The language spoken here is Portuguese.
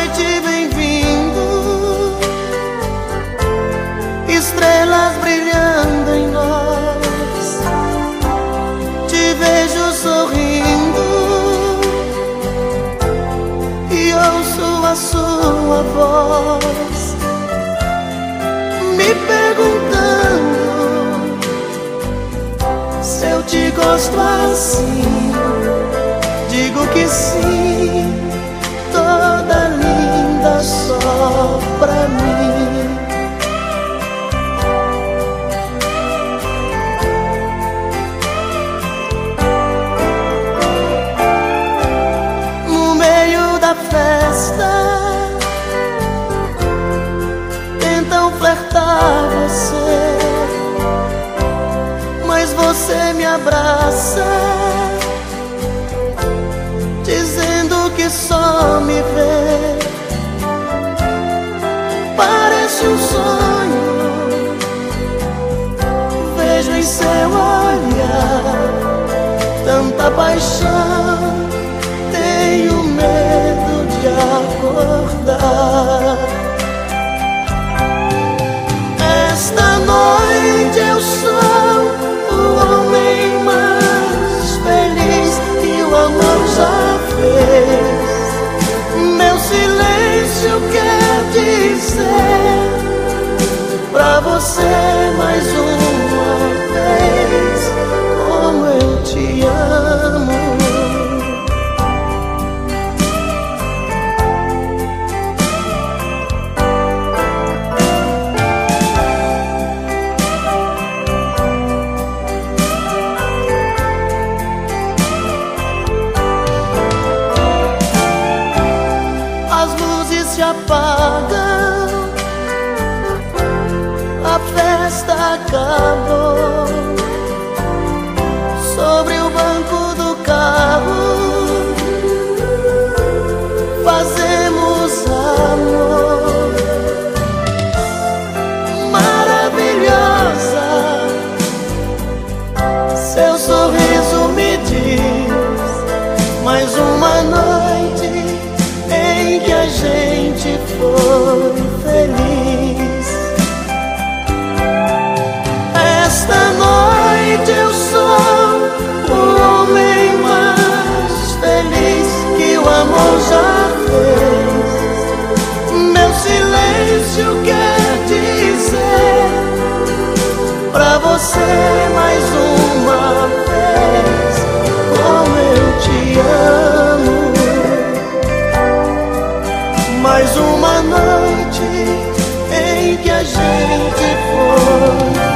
noite, bem-vindo. Estrelas brilhando em nós. Te vejo sorrindo e ouço a sua voz me perguntando se eu te gosto assim. Digo que sim pra mim. No meio da festa, tentam flertar você, mas você me abraça dizendo que só me vê. Um sonho, vejo em seu olhar tanta paixão. Tenho medo de acordar. Apagam, a festa acabou. Foi feliz. Esta noite eu sou o homem mais feliz que o amor já fez. Mais uma noite em que a gente foi